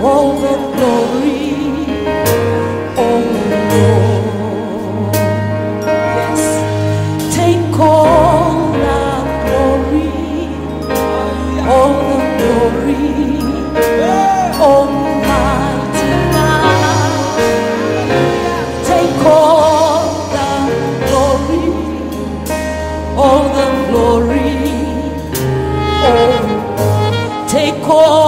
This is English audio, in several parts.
all the glory. All.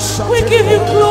We give you glory.